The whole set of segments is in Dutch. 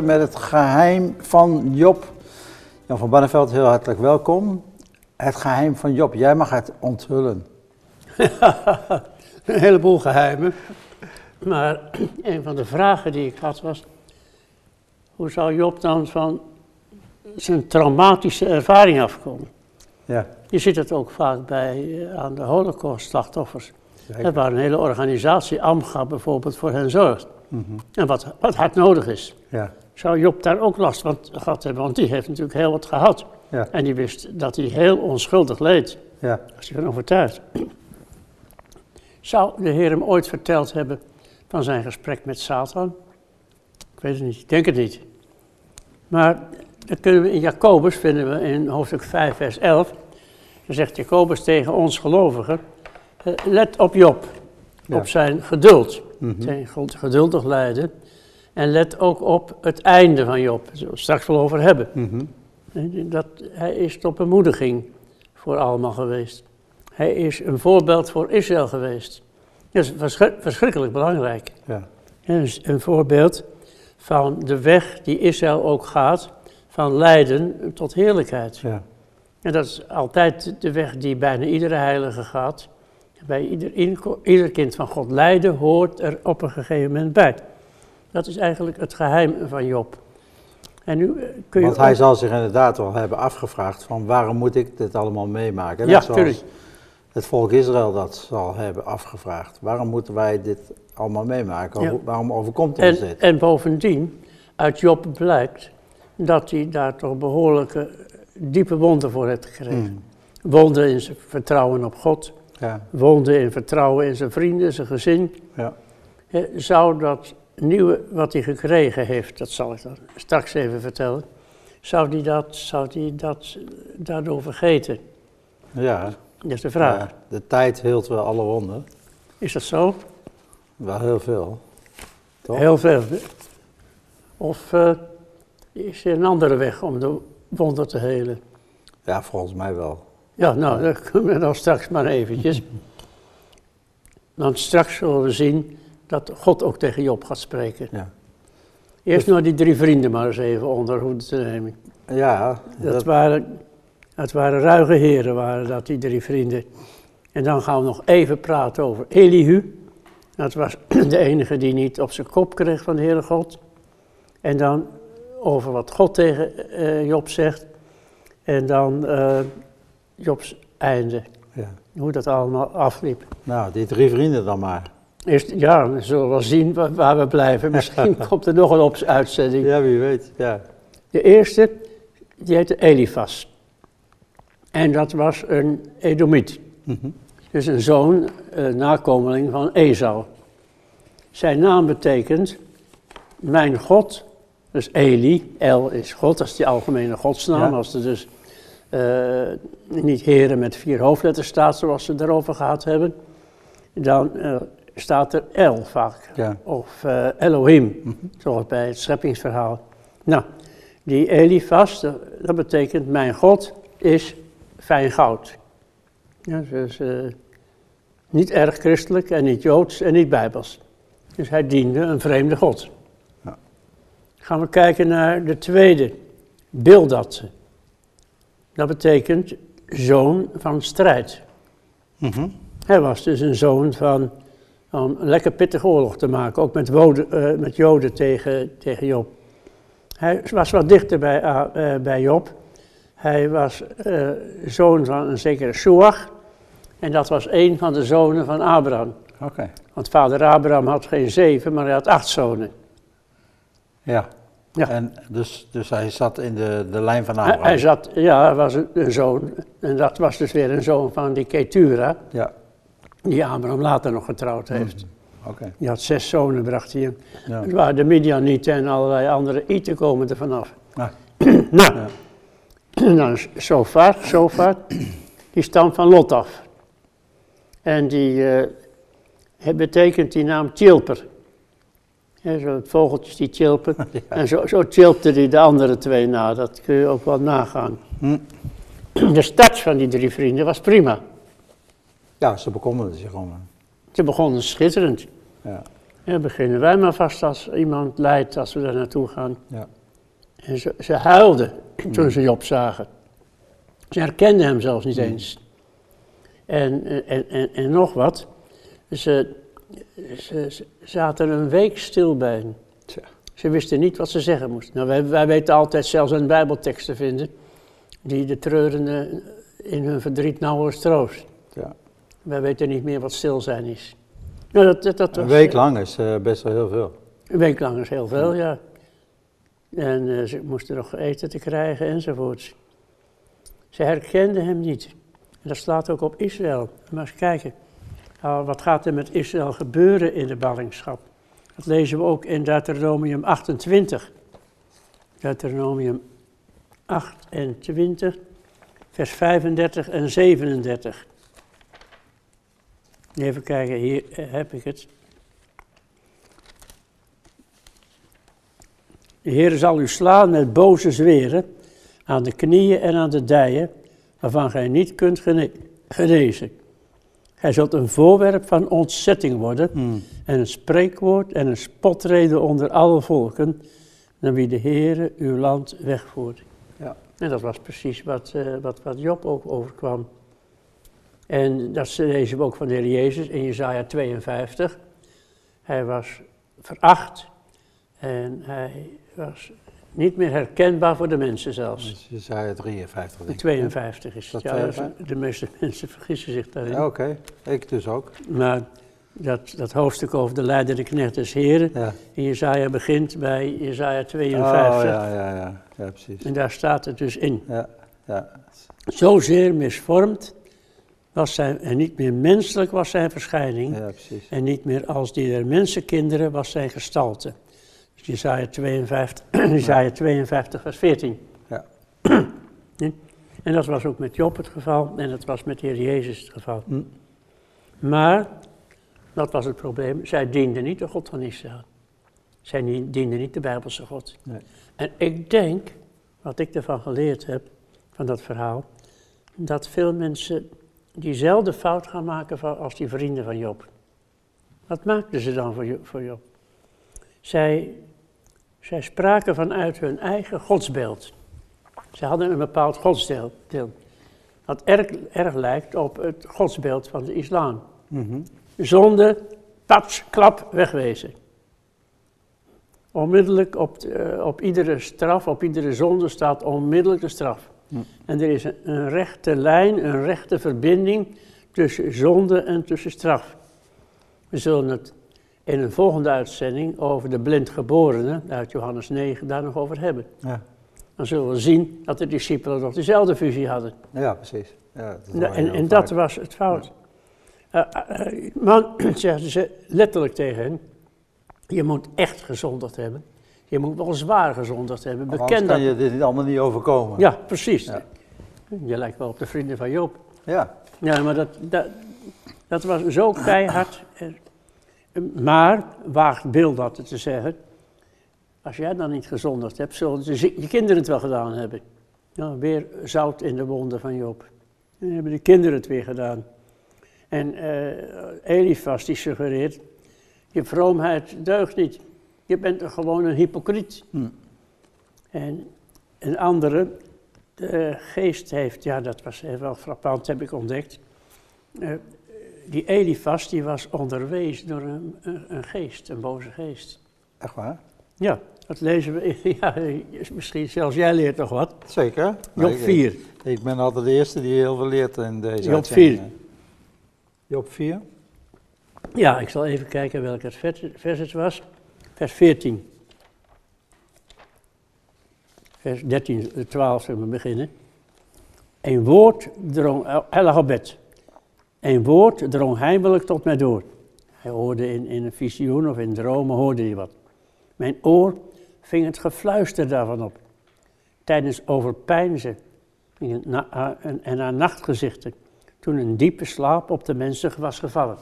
met het geheim van Job. Jan van Barneveld, heel hartelijk welkom. Het geheim van Job, jij mag het onthullen. een heleboel geheimen. Maar een van de vragen die ik had was, hoe zou Job dan van zijn traumatische ervaring afkomen? Ja. Je ziet het ook vaak bij, eh, aan de holocaust-slachtoffers. Er waar een hele organisatie, AMGA bijvoorbeeld, voor hen zorgt. Mhm. En wat, wat hard nodig is. Ja. Zou Job daar ook last van gehad hebben? Want die heeft natuurlijk heel wat gehad. Ja. En die wist dat hij heel onschuldig leed. Ja. Was hij van overtuigd. Zou de Heer hem ooit verteld hebben van zijn gesprek met Satan? Ik weet het niet, ik denk het niet. Maar dat kunnen we in Jacobus, vinden we in hoofdstuk 5, vers 11. Dan zegt Jacobus tegen ons gelovigen, eh, let op Job, Ja. op zijn geduld, Mhm. zijn ged- geduldig lijden. En let ook op het einde van Job, daar zullen we het straks wel over hebben. Mhm. Dat, hij is tot bemoediging voor allemaal geweest. Hij is een voorbeeld voor Israël geweest. Dat is verschri- verschrikkelijk belangrijk. Ja. Is een voorbeeld van de weg die Israël ook gaat, van lijden tot heerlijkheid. Ja. En dat is altijd de weg die bijna iedere heilige gaat. Bij ieder, ieder kind van God lijden hoort er op een gegeven moment bij. Dat is eigenlijk het geheim van Job. En nu eh, kun je Want hij ook- zal zich inderdaad wel hebben afgevraagd van waarom moet ik dit allemaal meemaken? Ja, Net zoals tuurlijk. Het volk Israël dat zal hebben afgevraagd. Waarom moeten wij dit allemaal meemaken? Ja. Waarom overkomt ons En, dit? en bovendien, uit Job blijkt dat hij daar toch behoorlijke diepe wonden voor heeft gekregen. Hmm. Wonden in zijn vertrouwen op God, Ja. wonden in vertrouwen in zijn vrienden, zijn gezin. Ja. Eh, Zou dat nieuwe wat hij gekregen heeft, dat zal ik dan straks even vertellen, zou hij dat, zou hij dat daardoor vergeten? Ja. Dat is de vraag. Ja. De tijd heelt wel alle wonden. Is dat zo? Wel heel veel. Toch? Heel veel. Of eh, is er een andere weg om de wonden te helen? Ja, volgens mij wel. Ja, nou, dat kunnen we dan straks maar eventjes. Want straks zullen we zien dat God ook tegen Job gaat spreken. Ja. Eerst nou die drie vrienden maar eens even onder hoede te nemen. Ja, Dat, dat, waren, het waren ruige heren, waren dat, die drie vrienden. En dan gaan we nog even praten over Elihu. Dat was de enige die niet op zijn kop kreeg van de Heere God. En dan over wat God tegen eh, Job zegt. En dan eh, Jobs einde. ja. Hoe dat allemaal afliep. Nou, die drie vrienden dan maar. Eerst, ja, we zullen wel zien waar, waar we blijven. Misschien komt er nog een op uitzending. Ja, wie weet. Ja. De eerste, die heette Elifas. En dat was een Edomiet. Mhm. Dus een zoon, een nakomeling van Esau. Zijn naam betekent, mijn God, dus Eli, El is God, dat is die algemene godsnaam. Ja. Als er dus eh, niet heren met vier hoofdletters staat, zoals ze erover gehad hebben, dan eh, staat er El vaak. Ja. Of eh, Elohim, zoals bij het scheppingsverhaal. Nou, die Elifas, dat, dat betekent mijn God is fijn goud. Ja, dus niet erg christelijk en niet joods en niet bijbels. Dus hij diende een vreemde God. Ja. Gaan we kijken naar de tweede, Bildad. Dat betekent zoon van strijd. Mhm. Hij was dus een zoon van, om een lekker pittige oorlog te maken, ook met, woden, eh, met Joden tegen, tegen Job. Hij was wat dichter bij, eh, bij Job. Hij was eh, zoon van een zekere Suach. En dat was een van de zonen van Abraham. Oké. Want vader Abraham had geen zeven, maar hij had acht zonen. Ja. Ja. En dus, dus hij zat in de, de lijn van Hij, Abraham. hij zat, ja, hij was een, een zoon. En dat was dus weer een zoon van die Ketura, Ja. Die Abraham later nog getrouwd heeft. Oké. Die had zes zonen, bracht hij hem. Ja. Het waren de Midianieten en allerlei andere Ieten komen er vanaf. Ah. nou, Ja. en dan is Sofar, Sofar, die stamt van Lot af. En die het betekent die naam Chilper. Ja, zo het vogeltjes die chilpen. En zo, zo chilpte hij de andere twee na, dat kun je ook wel nagaan. Hm. De start van die drie vrienden was prima. Ja, ze bekommeren zich om hem. Ze begonnen schitterend. Ja. Ja, beginnen wij maar vast als iemand lijdt, als we daar naartoe gaan. Ja. En ze, ze huilden toen ze Job zagen. Ze herkenden hem zelfs niet eens. En, en, en, en nog wat, ze, ze, ze zaten een week stil bij hem. Tja. Ze wisten niet wat ze zeggen moesten. Nou, wij, wij weten altijd zelfs een bijbeltekst te vinden die de treurenden in hun verdriet nauwelijks troost. Wij weten niet meer wat stil zijn is. Nou, dat, dat, dat Een week lang is eh, best wel heel veel. Een week lang is heel veel, ja. En eh, ze moesten nog eten te krijgen enzovoorts. Ze herkenden hem niet. En dat slaat ook op Israël. Maar eens kijken, nou, wat gaat er met Israël gebeuren in de ballingschap? Dat lezen we ook in Deuteronomium 28. Deuteronomium 28, vers 35 en 37. Even kijken, hier eh, heb ik het. De Heer zal u slaan met boze zweren aan de knieën en aan de dijen, waarvan gij niet kunt gene- genezen. Gij zult een voorwerp van ontzetting worden Hmm. en een spreekwoord en een spotrede onder alle volken, naar wie de Heere uw land wegvoert. Ja. En dat was precies wat, eh, wat, wat Job ook overkwam. En dat lezen we ook van de Heer Jezus in Jezaja 52. Hij was veracht en hij was niet meer herkenbaar voor de mensen zelfs. Je zei het 53 De denk ik. 52 is Dat het. Ja, 52? de meeste mensen vergissen zich daarin. Ja, Oké, ik dus ook. Maar dat, dat hoofdstuk over de leidende knecht des Heren Ja. in Jezaja begint bij Jezaja Oh 52. ja, ja, ja. Ja, precies. En daar staat het dus in. Ja, ja. Zozeer misvormd was zijn, en niet meer menselijk was zijn verschijning. Ja. En niet meer als die der mensenkinderen was zijn gestalte. Dus Jezaja 52, Jezaja 52 vers 14. Ja. Nee? En dat was ook met Job het geval en dat was met de Heer Jezus het geval. Hm. Maar, dat was het probleem, zij dienden niet de God van Israël. Zij dienden niet de Bijbelse God. Nee. En ik denk, wat ik ervan geleerd heb, van dat verhaal, dat veel mensen diezelfde fout gaan maken als die vrienden van Job. Wat maakten ze dan voor Jo- voor Job? Zij, zij spraken vanuit hun eigen godsbeeld. Ze hadden een bepaald godsbeeld, dat erg, erg lijkt op het godsbeeld van de islam. Mhm. Zonde, pats, klap, wegwezen. Onmiddellijk op, de- eh, op iedere straf, op iedere zonde staat onmiddellijk de straf. En er is een, een rechte lijn, een rechte verbinding tussen zonde en tussen straf. We zullen het in een volgende uitzending over de blindgeborenen uit Johannes 9 daar nog over hebben. Ja. Dan zullen we zien dat de discipelen nog dezelfde visie hadden. ja, precies. Ja, dat Ja, en en dat was het fout. Eh, man, zeggen ze letterlijk tegen hen, je moet echt gezondigd hebben. Je moet wel zwaar gezondigd hebben. Anders Bekend kan dat. je dit allemaal niet overkomen. Ja, precies. Ja. Je lijkt wel op de vrienden van Joop. Ja. Ja, maar dat, dat, dat was zo keihard. Maar, waagt Bill dat te zeggen, als jij dan niet gezondigd hebt, zullen de je kinderen het wel gedaan hebben. Ja, weer zout in de wonden van Job. En dan hebben de kinderen het weer gedaan. En eh Elifas die suggereert, je vroomheid deugt niet. Je bent er gewoon een hypocriet. Hm. En een andere, de geest heeft, ja dat was wel frappant, heb ik ontdekt. Eh, die Elifas die was onderwezen door een, een, een geest, een boze geest. Echt waar? Ja, dat lezen we, ja, misschien zelfs jij leert nog wat. Zeker. Job Ik- 4. Ik, ik ben altijd de eerste die heel veel leert in deze Job uitzendingen. Job 4. Ja, ik zal even kijken welk het vers, vers het was. Vers 14. Vers 13, eh, 12 zullen we beginnen. Een woord drong, eh. Een woord drong heimelijk tot mij door. Hij hoorde in, in een visioen of in dromen hoorde hij wat. Mijn oor ving het gefluister daarvan op. Tijdens na- a- en, aan nachtgezichten, toen een diepe slaap op de mensen was gevallen.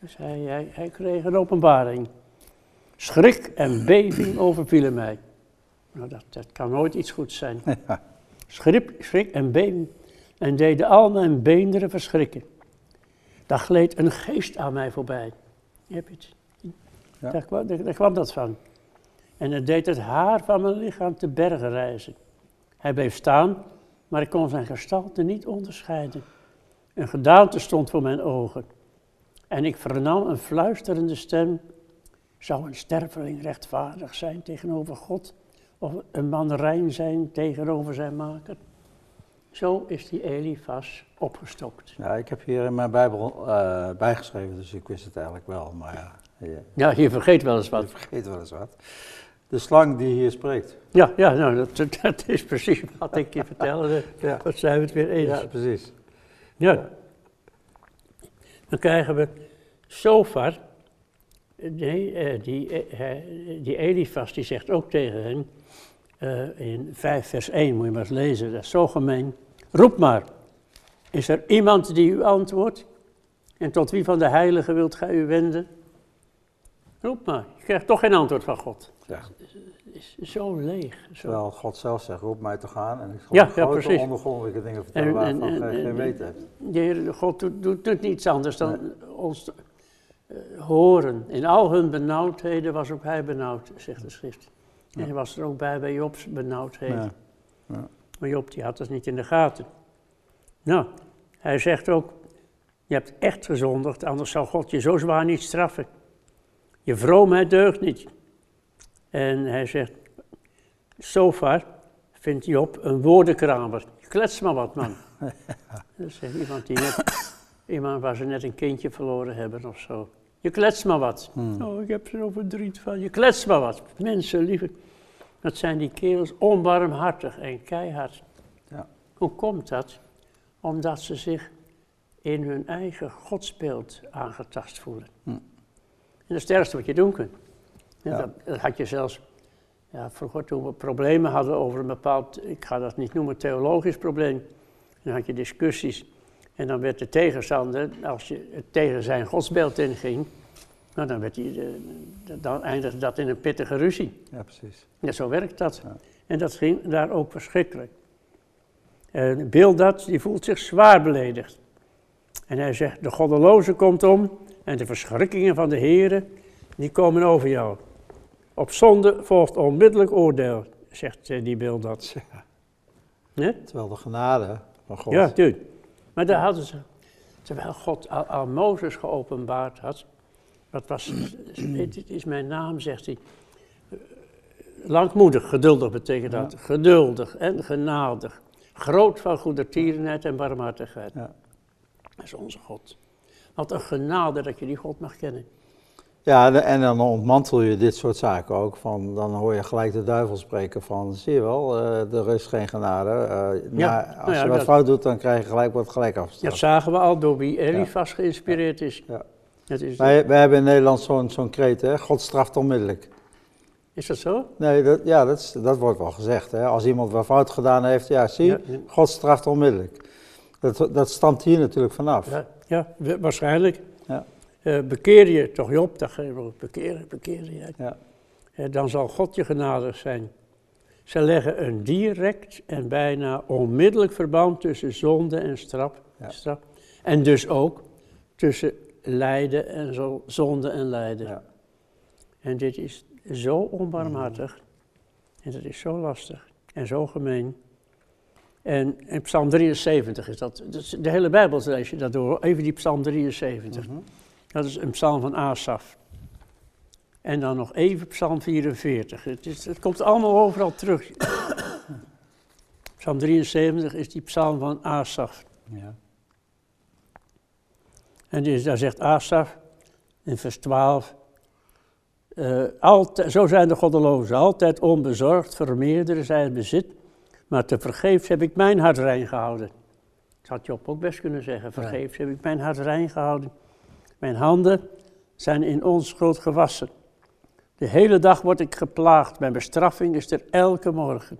Dus hij, hij kreeg een openbaring. Schrik en beving overvielen mij. Nou, dat, dat kan nooit iets goeds zijn. Ja. Schrik, schrik en beving en deden al mijn beenderen verschrikken. Daar gleed een geest aan mij voorbij. Heb je het? Ja. Daar, kwam, daar, daar kwam dat van. En het deed het haar van mijn lichaam te bergen reizen. Hij bleef staan, maar ik kon zijn gestalte niet onderscheiden. Een gedaante stond voor mijn ogen. En ik vernam een fluisterende stem. Zou een sterveling rechtvaardig zijn tegenover God? Of een man rein zijn tegenover zijn maker? Zo is die Elifas opgestokt. Ja, ik heb hier in mijn Bijbel eh, bijgeschreven, dus ik wist het eigenlijk wel. Maar ja, je, Ja, je vergeet wel eens je wat. vergeet wel eens wat. De slang die hier spreekt. Ja, ja nou, dat, dat is precies wat ik je vertelde. Ja, Dat zijn we het weer eens. ja precies. Ja. Dan krijgen we Sofar, nee, eh, die, eh, die Elifas, die zegt ook tegen hen, eh, in 5 vers 1 moet je maar eens lezen, dat is zo gemeen. Roep maar, is er iemand die u antwoordt? En tot wie van de heiligen wilt gij u wenden? Roep maar, je krijgt toch geen antwoord van God. Ja. Het is zo leeg. Zo. Terwijl God zelf zegt, roep mij te gaan en ik zal Ja, ja, ja, grote precies. ondergrondelijke dingen vertellen En- waarvan en- geen en- weet hebt. De Heer God doet, doet, doet niets anders dan ons horen. In al hun benauwdheden was ook hij benauwd, zegt de schrift. En hij was er ook bij bij Jobs benauwdheden. Ja. Maar Job die had dat niet in de gaten. Nou, hij zegt ook, je hebt echt gezondigd, anders zou God je zo zwaar niet straffen. Je vroomheid deugt niet. En hij zegt, Sofar vindt Job een woordenkramer. Klets maar wat, man. Dat zegt iemand die net, iemand waar ze net een kindje verloren hebben of zo. Je klets maar wat. Hmm. Oh, ik heb er zo verdriet van. Je klets maar wat. Mensen, lieve. Dat zijn die kerels onbarmhartig en keihard. Ja. Hoe komt dat? Omdat ze zich in hun eigen godsbeeld aangetast voelen. Hm. En dat is het ergste wat je doen kunt. Ja. Dat, dat had je zelfs, ja, vroeger toen we problemen hadden over een bepaald, ik ga dat niet noemen, theologisch probleem. Dan had je discussies. En dan werd de tegenstander, als je het tegen zijn godsbeeld inging, nou, dan, werd die, eh, dan eindigde dat in een pittige ruzie. ja, precies. Ja, zo werkt dat. Ja. En dat ging daar ook verschrikkelijk. En Bildad, die voelt zich zwaar beledigd. En hij zegt, de goddeloze komt om en de verschrikkingen van de heren, die komen over jou. Op zonde volgt onmiddellijk oordeel, zegt eh, die Bildad. Ja, Terwijl de genade van God. ja tuurlijk. Maar daar hadden ze, terwijl God al, al Mozes geopenbaard had, wat was, dit is mijn naam, zegt hij. Langmoedig, geduldig betekent dat. Geduldig en genadig. Groot van goedertierenheid en barmhartigheid. Ja. Dat is onze God. Wat een genade dat je die God mag kennen. Ja, en dan ontmantel je dit soort zaken ook. Van, dan hoor je gelijk de duivel spreken van, zie je wel, eh, er is geen genade. Eh, Ja, maar als nou ja, je wat dat- fout doet, dan krijg je gelijk wat gelijk Dat afgestraft. zagen we al door wie Elifas geïnspireerd is. Ja. Dat is, Wij, wij hebben in Nederland zo'n zo'n kreet, hè? God straft onmiddellijk. is dat zo? Nee, dat, ja, dat, is- dat wordt wel gezegd. Hè? Als iemand wat fout gedaan heeft, ja, zie. God straft onmiddellijk. Dat, dat stamt hier natuurlijk vanaf. Ja, ja wa- waarschijnlijk. Ja. Eh, bekeer je toch Job, we ook. Bekeer, bekeer je. Ja. Dan zal God je genadig zijn. Ze leggen een direct en bijna onmiddellijk verband tussen zonde en straf. Ja. straf en dus ook tussen lijden en zo, zonde en lijden. Ja. En dit is zo onbarmhartig. En dat is zo lastig en zo gemeen. En in Psalm 73 is dat, de hele Bijbel lees je dat door. Even die Psalm 73. Mhm. Dat is een psalm van Asaf. En dan nog even Psalm 44. Het, is, het komt allemaal overal terug. psalm 73 is die psalm van Asaf. Ja. En dus, daar zegt Asaf in vers 12. eh, altijd, zo zijn de goddelozen, altijd onbezorgd, vermeerderen zij het bezit. Maar te vergeefs heb ik mijn hart rein gehouden. Dat had Job ook best kunnen zeggen. Vergeefs heb ik mijn hart rein gehouden. Mijn handen zijn in onschuld gewassen. De hele dag word ik geplaagd. Mijn bestraffing is er elke morgen.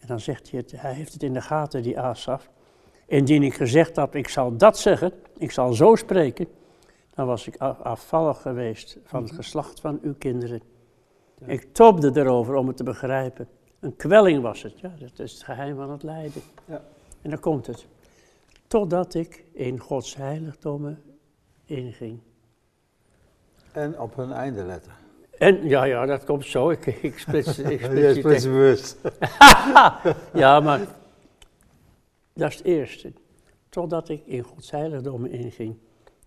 En dan zegt hij het, hij heeft het in de gaten, die Asaf. Indien ik gezegd had, ik zal dat zeggen, ik zal zo spreken, dan was ik af- afvallig geweest van het geslacht van uw kinderen. Ik tobde erover om het te begrijpen. Een kwelling was het, ja, dat is het geheim van het lijden. Ja. En dan komt het. Totdat ik in Gods heiligdommen inging. En op hun einde letten. En ja, ja, dat komt zo. Ik, ik splits, ik splits bewust. Ja, maar dat is het eerste. Totdat ik in Gods heiligdom inging.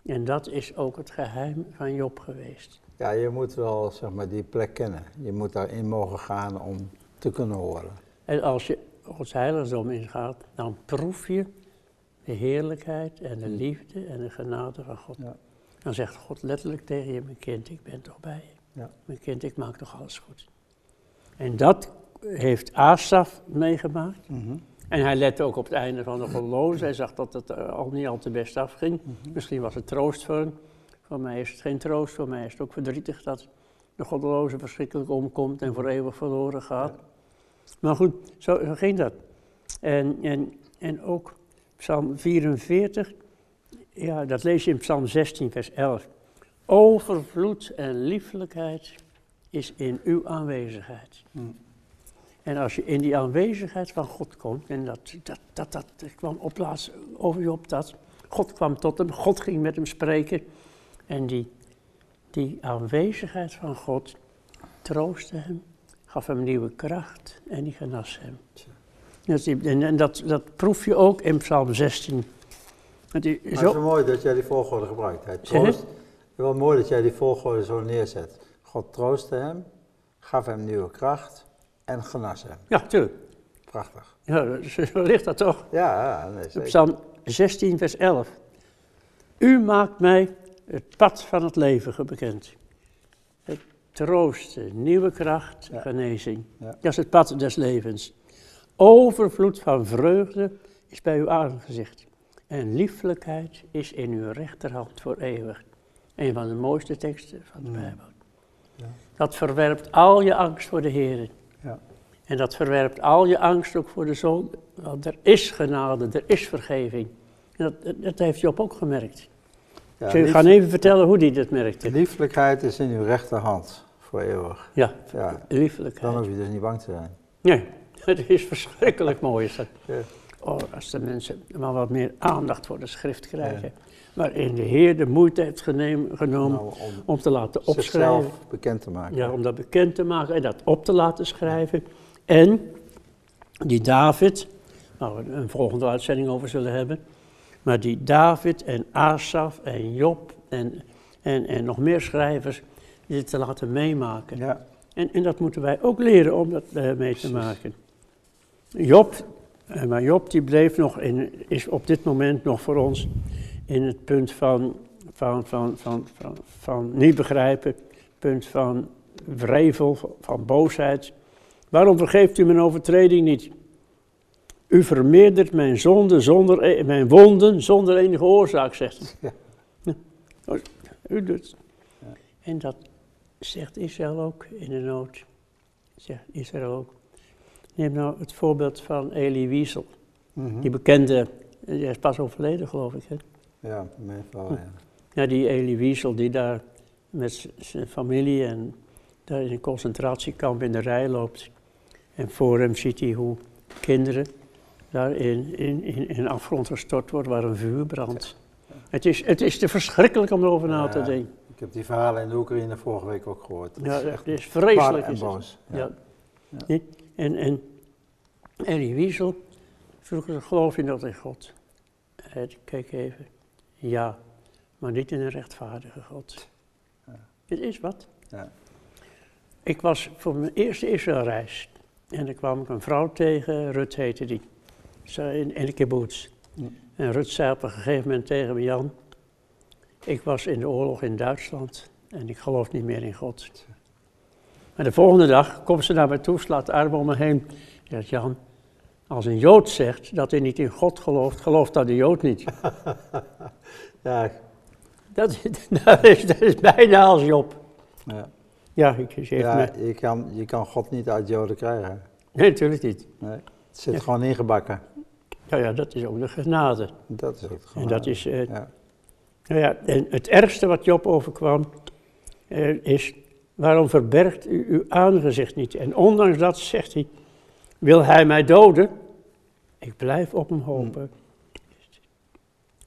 En dat is ook het geheim van Job geweest. Ja, je moet wel zeg maar, die plek kennen. Je moet daarin mogen gaan om te kunnen horen. En als je Gods heiligdom ingaat, dan proef je de heerlijkheid en de liefde en de genade van God. Ja. Dan zegt God letterlijk tegen je, mijn kind, ik ben toch bij je. Ja. Mijn kind, ik maak toch alles goed. En dat heeft Asaf meegemaakt. Mhm. En hij lette ook op het einde van de goddeloze. Hij zag dat het eh, al niet al te best afging. Mhm. Misschien was het troost voor hem. Voor mij is het geen troost. Voor mij is het ook verdrietig dat de goddeloze verschrikkelijk omkomt en voor eeuwig verloren gaat. Maar goed, zo, zo ging dat. En, en, en ook Psalm 44, ja, dat lees je in Psalm 16, vers 11. Overvloed en liefelijkheid is in uw aanwezigheid. En als je in die aanwezigheid van God komt, en dat, dat, dat, dat, kwam op laatst over Job dat, God kwam tot hem, God ging met hem spreken. En die, die aanwezigheid van God troostte hem, gaf hem nieuwe kracht en die genas hem. En en dat, dat proef je ook in Psalm 16. Het is Maar het is zo, wel mooi dat jij die volgorde gebruikt. Hij troost, wel mooi dat jij die volgorde zo neerzet. God troostte hem, gaf hem nieuwe kracht en genas hem. ja, tuurlijk. Prachtig. Ja, zo ligt dat toch? Ja, nee, zeker. Psalm 16, vers 11. U maakt mij het pad van het leven bekend. Het troosten, nieuwe kracht, Ja. genezing. Ja. Dat is het pad des levens. Overvloed van vreugde is bij uw aangezicht. En lieflijkheid is in uw rechterhand voor eeuwig. Een van de mooiste teksten van de. Bijbel. Ja. Dat verwerpt al je angst voor de Heer. Ja. En dat verwerpt al je angst ook voor de zon. Want er is genade, er is vergeving. En dat, dat heeft Job ook gemerkt. Ja, Ik zal je gaan even vertellen hoe hij dat merkte. lieflijkheid is in uw rechterhand voor eeuwig. Ja, Ja, dan liefelijkheid. hoef je dus niet bang te zijn. Nee, het is verschrikkelijk mooi. Is dat. Ja. Oh, als de mensen maar wat meer aandacht voor de schrift krijgen. Waarin de Heer de moeite heeft geneem- genomen Nou, om om te laten opschrijven. zichzelf bekend te maken. Ja, om dat bekend te maken en dat op te laten schrijven. En die David, waar we een volgende uitzending over zullen hebben. Maar die David en Asaf en Job en, en, en nog meer schrijvers, dit te laten meemaken. Ja. En, en dat moeten wij ook leren om dat eh, mee te maken. Job, eh, maar Job die bleef nog in, is op dit moment nog voor ons in het punt van, van, van, van, van, van niet begrijpen, punt van wrevel, van, boosheid. Waarom vergeeft u mijn overtreding niet? U vermeerdert mijn zonde zonder, e- mijn wonden zonder enige oorzaak, zegt hij. Ja. U doet. En dat zegt Israël ook in de nood. Zegt Israël ook. Neem nou het voorbeeld van Elie Wiesel. Mhm. Die bekende, die is pas overleden geloof ik. Hè? Ja, meestal ja. Ja, die Elie Wiesel die daar met zijn familie en daar in een concentratiekamp in de rij loopt. En voor hem ziet hij hoe kinderen daar in, in, in, afgrond gestort worden waar een vuur brandt. Het is, het is te verschrikkelijk om erover na te denken. Ik heb die verhalen in de Oekraïne vorige week ook gehoord. Dat Ja, is het echt is vreselijk. en is het. boos. Ja. Ja. En, en Wiesel vroeg geloof je nog in God? En ik keek even, ja, maar niet in een rechtvaardige God. Ja. Het is wat. Ja. Ik was voor mijn eerste Israëlreis en dan kwam ik een vrouw tegen, Rut heette die, Ze in, in de kibbutz. En Rut zei op een gegeven moment tegen me, Jan, ik was in de oorlog in Duitsland en ik geloof niet meer in God. Maar de volgende dag komt ze naar mij toe, slaat de armen om me heen. Zegt Jan, als een Jood zegt dat hij niet in God gelooft, gelooft dat de Jood niet. Ja, Dat, dat, is, dat is bijna als Job. ja. Ja, ik ze heeft ja me. je, kan, je kan God niet uit Joden krijgen. Nee, natuurlijk niet. Nee. Het zit Ja. gewoon ingebakken. Ja, ja, dat is ook de genade. Dat is ook gewoon. En dat is, eh, ja. nou ja, en het ergste wat Job overkwam, eh, is, waarom verbergt u uw aangezicht niet? En ondanks dat zegt hij, wil hij mij doden? Ik blijf op hem hopen.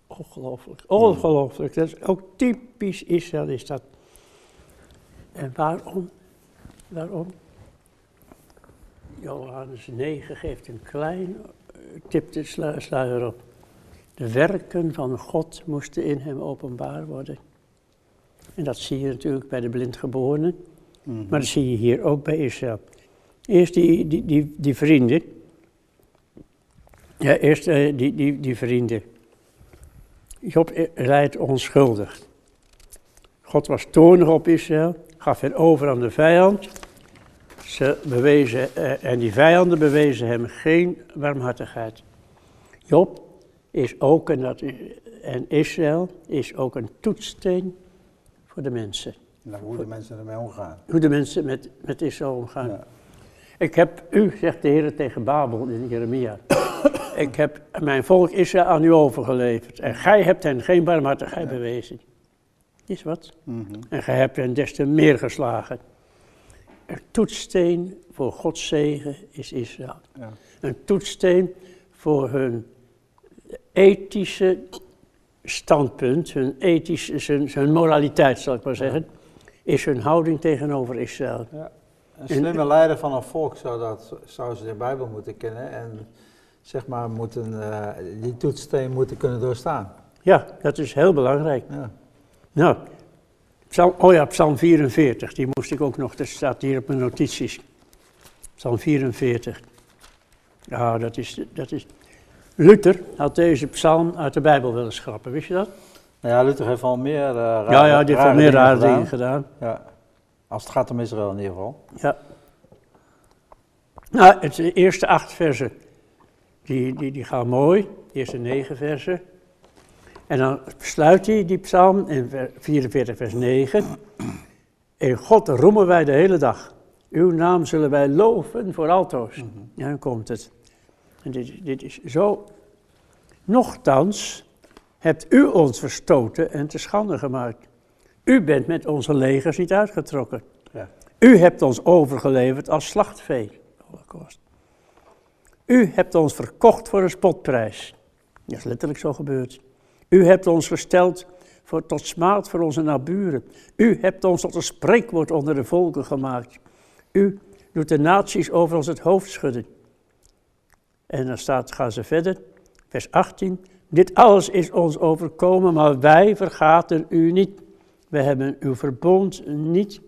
Ongelooflijk, ongelooflijk. Dat is ook typisch Israël is dat. En waarom? Waarom? Johannes 9 geeft een klein uh, tip de sluier op. De werken van God moesten in hem openbaar worden. En dat zie je natuurlijk bij de blindgeborenen, mm -hmm. maar dat zie je hier ook bij Israël. Eerst die, die, die, die vrienden. Ja, eerst uh, die, die, die vrienden. Job rijdt onschuldig. God was toornig op Israël, gaf hen over aan de vijand. Ze bewezen, uh, en die vijanden bewezen hem geen warmhartigheid. Job is ook, en, dat, en Israël is ook een toetssteen voor de mensen. Hoe de mensen ermee omgaan. Hoe de mensen met, met Israël omgaan. Ja. Ik heb u, zegt de Heer tegen Babel in Jeremia, ik heb mijn volk Israël aan u overgeleverd en gij hebt hen geen barmhartigheid ja. bewezen. Is wat? Mm -hmm. En gij hebt hen des te meer geslagen. Een toetssteen voor Gods zegen is Israël. Ja. Een toetssteen voor hun ethische standpunt, hun ethische, hun, hun moraliteit zal ik maar zeggen, is hun houding tegenover Israël. Ja. Een slimme leider van een volk zou, dat, zou ze de Bijbel moeten kennen en zeg maar moeten, uh, die toetssteen moeten kunnen doorstaan. Ja, dat is heel belangrijk. Ja. Nou, Psalm, oh ja, Psalm 44, die moest ik ook nog, dat staat hier op mijn notities. Psalm 44. Ja, dat is, dat is... Luther had deze psalm uit de Bijbel willen schrappen, wist je dat? Nou ja, Luther heeft al meer uh, rare, Ja, ja, die heeft al meer rare dingen gedaan. Ja. Als het gaat om Israël in ieder geval. Ja. Nou, het, de eerste acht versen, die, die, die gaan mooi. De eerste negen versen. En dan sluit hij die psalm in 44 vers 9. In God roemen wij de hele dag. Uw naam zullen wij loven voor altoos. Mm -hmm. Ja, dan komt het. En dit, dit is zo. Nochtans hebt u ons verstoten en te schande gemaakt. U bent met onze legers niet uitgetrokken. Ja. U hebt ons overgeleverd als slachtvee. Holocaust. U hebt ons verkocht voor een spotprijs. Dat is letterlijk zo gebeurd. U hebt ons gesteld voor, tot smaad voor onze naburen. U hebt ons tot een spreekwoord onder de volken gemaakt. U doet de naties over ons het hoofd schudden. En dan staat, gaan ze verder, vers 18. Dit alles is ons overkomen, maar wij vergaten u niet. We hebben uw verbond niet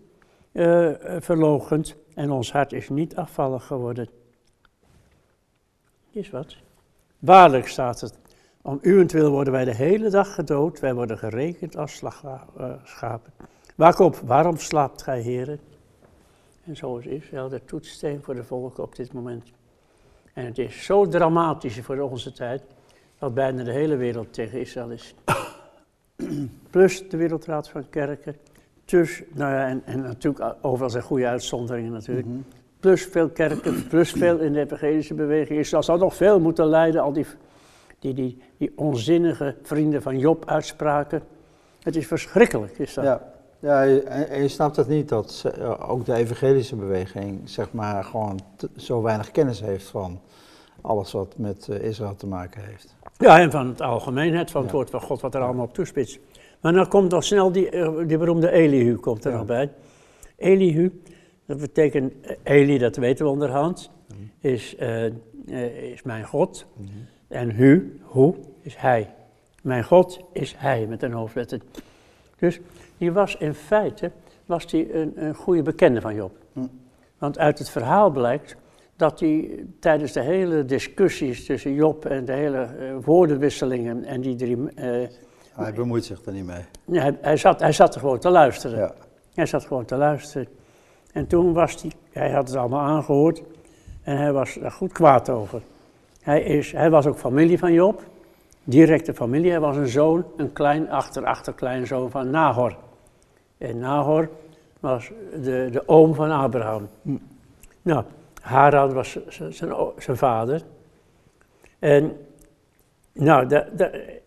uh, en ons hart is niet afvallig geworden. Is wat? Waarlijk staat het. Om uwentwil worden wij de hele dag gedood, wij worden gerekend als slagschapen. Waak op, waarom slaapt gij, heren? En zo is Israël de toetssteen voor de volken op dit moment. En het is zo dramatisch voor onze tijd, dat bijna de hele wereld tegen Israël is. Plus de Wereldraad van Kerken, plus, nou ja, en, en natuurlijk overal zijn goede uitzonderingen natuurlijk. Mm -hmm. Plus veel kerken, plus veel in de evangelische beweging. Israël zal nog veel moeten lijden, al die die, die, die onzinnige vrienden van Job uitspraken. Het is verschrikkelijk, is dat. Ja, ja en, je snapt het niet dat eh, ook de evangelische beweging, zeg maar, gewoon zo weinig kennis heeft van alles wat met uh, Israël te maken heeft. Ja, en van het algemeenheid van het ja. woord van God, wat er allemaal op toespitst. Maar dan komt nog snel die, uh, die beroemde Elihu komt er ja. nog bij. Elihu, dat betekent, Eli, dat weten we onderhand, mm. is, is mijn God. Mm. En hu, hoe, is hij. Mijn God is hij, met een hoofdletter. Dus die was in feite was die een, een goede bekende van Job. Hm. Want uit het verhaal blijkt dat hij tijdens de hele discussies tussen Job en de hele uh, woordenwisselingen en die drie... Uh, hij bemoeit zich er niet mee. Ja, hij, hij, zat, hij zat er gewoon te luisteren. Ja. Hij zat gewoon te luisteren. En toen was hij, hij had het allemaal aangehoord en hij was er goed kwaad over. Hij, is, hij was ook familie van Job, directe familie. Hij was een zoon, een klein achter, achterkleinzoon van Nahor. En Nahor was de, de oom van Abraham. Nou, Haran was zijn vader. En nou,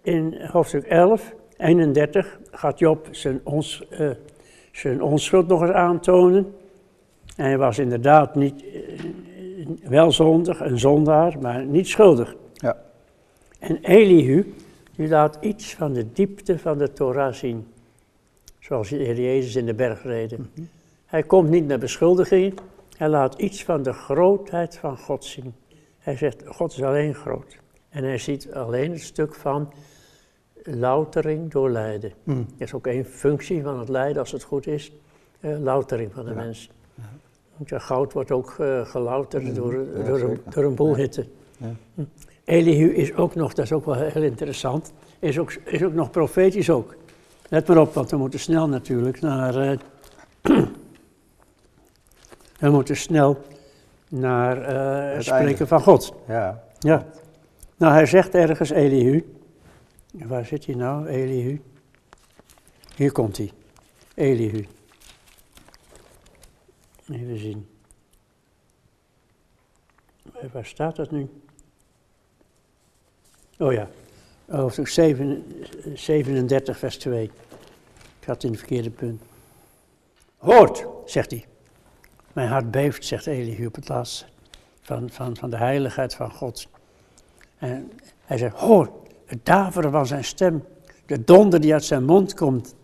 in hoofdstuk 11, 31 gaat Job zijn, ons, uh, zijn onschuld nog eens aantonen. En hij was inderdaad niet, wel zondig, een zondaar, maar niet schuldig. Ja. En Elihu, die laat iets van de diepte van de Torah zien. Zoals de Heer Jezus in de bergreden. Mm Hij komt niet met beschuldigingen. Hij laat iets van de grootheid van God zien. Hij zegt, God is alleen groot. En hij ziet alleen het stuk van loutering door lijden. Mm. Dat is ook één functie van het lijden, als het goed is. eh, loutering van de Ja. mens. Want goud wordt ook eh, gelouterd door, Ja, door, een, door een boel Ja. hitte. Elihu is ook nog, dat is ook wel heel interessant, is ook, is ook nog profetisch ook. Let maar op, want we moeten snel natuurlijk naar... eh, we moeten snel naar eh, het spreken einde. van God. Ja. Ja. Nou, hij zegt ergens Elihu. Waar zit hij nou, Elihu? Hier komt hij. Elihu. Even zien. Eh, Waar staat dat nu? Oh ja, hoofdstuk 7 37, vers 2. Ik had in het verkeerde punt. Hoort, zegt hij. Mijn hart beeft, zegt Elihu op het laatste. Van, van, van de heiligheid van God. En hij zegt, hoor, het daveren van zijn stem. De donder die uit zijn mond komt.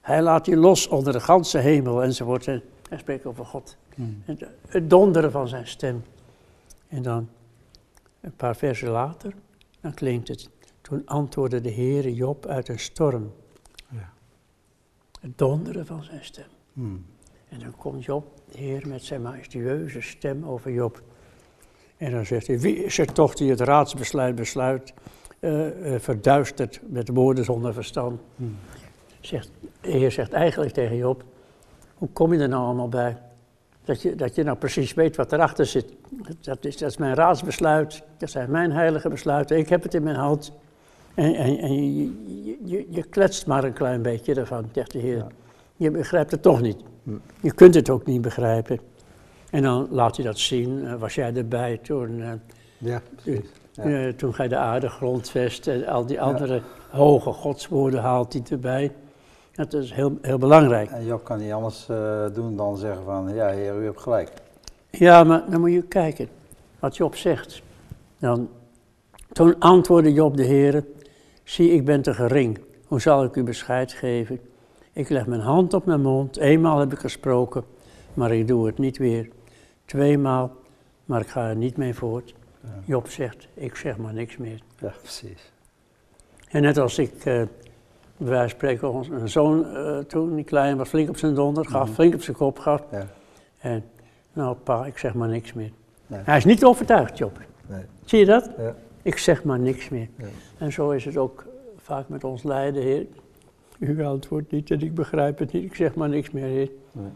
Hij laat je los onder de ganse hemel enzovoort. En hij spreekt over God. Het, het donderen van zijn stem. En dan, een paar versen later, dan klinkt het. Toen antwoordde de Heere Job uit een storm. Ja. Het donderen van zijn stem. Mm. En dan komt Job, de Heer, met zijn majestueuze stem over Job. En dan zegt hij, wie is er toch die het raadsbesluit besluit, eh, verduistert met woorden zonder verstand. Mm. Zegt, de Heer zegt eigenlijk tegen Job, hoe kom je er nou allemaal bij? Dat je, dat je nou precies weet wat erachter zit. Dat is, dat is mijn raadsbesluit, dat zijn mijn heilige besluiten, ik heb het in mijn hand. En, en, en je, je, kletst maar een klein beetje ervan, zegt de Heer. Ja. Je begrijpt het toch niet. Hm. Je kunt het ook niet begrijpen. En dan laat hij dat zien. Eh, was jij erbij toen, eh, Ja, precies. Ja. eh, toen gij de aarde grondvest en al die andere hoge godswoorden haalt hij erbij. Dat is heel, heel belangrijk. En Job kan niet anders doen dan zeggen van, ja heer, u hebt gelijk. Ja, maar dan moet je kijken wat Job zegt. Dan, toen antwoordde Job de Heer, zie ik ben te gering, hoe zal ik u bescheid geven? Ik leg mijn hand op mijn mond, eenmaal heb ik gesproken, maar ik doe het niet weer. Tweemaal, maar ik ga er niet mee voort. Job zegt, ik zeg maar niks meer. Ja, precies. En net als ik, eh, bij wijze van spreken, ons- een zoon eh, toen, die klein was, flink op zijn donder gaf, Mhm. flink op zijn kop gaf. Ja. En nou pa, ik zeg maar niks meer. Nee. Hij is niet overtuigd, Job. Nee. Zie je dat? Ja. Ik zeg maar niks meer. Ja. En zo is het ook vaak met ons lijden, Heer. U antwoordt niet en ik begrijp het niet. Ik zeg maar niks meer, Heer. Nee.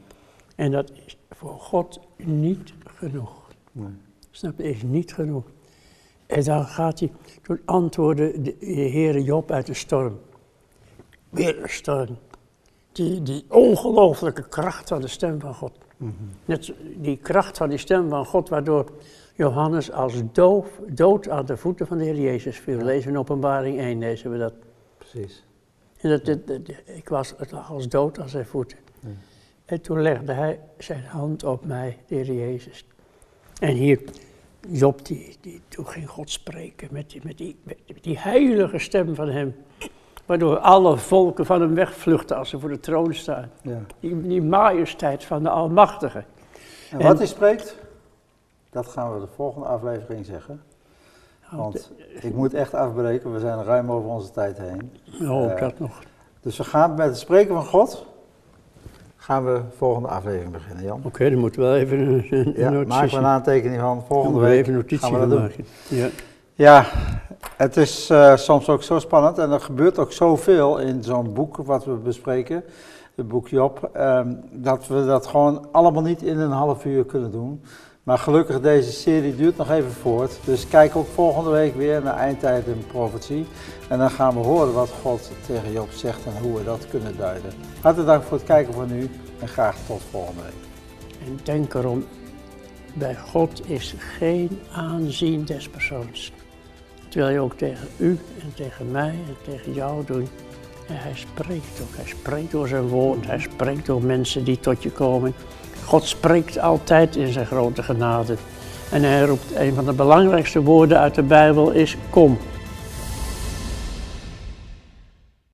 En dat is voor God niet genoeg. Nee. Snap je? Is niet genoeg. En dan gaat hij, toen antwoordde de Heere Job uit de storm. Weer een storm. Die, die ongelooflijke kracht van de stem van God. Mhm. Net die kracht van die stem van God, waardoor Johannes als doof, dood aan de voeten van de Heer Jezus viel. Ja. Lezen in openbaring 1, lezen we dat. Precies. En dat, dat- dat- ik was, als dood aan zijn voeten. Ja. En toen legde hij zijn hand op mij, de Heer Jezus. En hier, Job, die, die, toen ging God spreken met die, met, die, met die heilige stem van hem. Waardoor alle volken van hem wegvluchten als ze voor de troon staan. Ja. Die, die majesteit van de Almachtige. En En- wat hij spreekt, dat gaan we de volgende aflevering zeggen. Nou, Want ik moet echt afbreken, we zijn ruim over onze tijd heen. Oh, eh, dat nog. Dus we gaan met het spreken van God, gaan we de volgende aflevering beginnen, Jan. Oké, dan moeten we wel even een, een Ja, notitie. maken we een aantekening van volgende we week. even notitie gaan we dat doen. maken. Ja. Ja, het is eh, soms ook zo spannend en er gebeurt ook zoveel in zo'n boek wat we bespreken, het boek Job, ehm, dat we dat gewoon allemaal niet in een half uur kunnen doen. Maar gelukkig, deze serie duurt nog even voort. Dus kijk ook volgende week weer naar Eindtijd en Profetie. En dan gaan we horen wat God tegen Job zegt en hoe we dat kunnen duiden. Hartelijk dank voor het kijken van nu en graag tot volgende week. En denk erom, bij God is geen aanzien des persoons. Dat wil je ook tegen u en tegen mij en tegen jou doen. En hij spreekt ook. Hij spreekt door zijn woord. Hij spreekt door mensen die tot je komen. God spreekt altijd in zijn grote genade. En hij roept, een van de belangrijkste woorden uit de Bijbel is kom.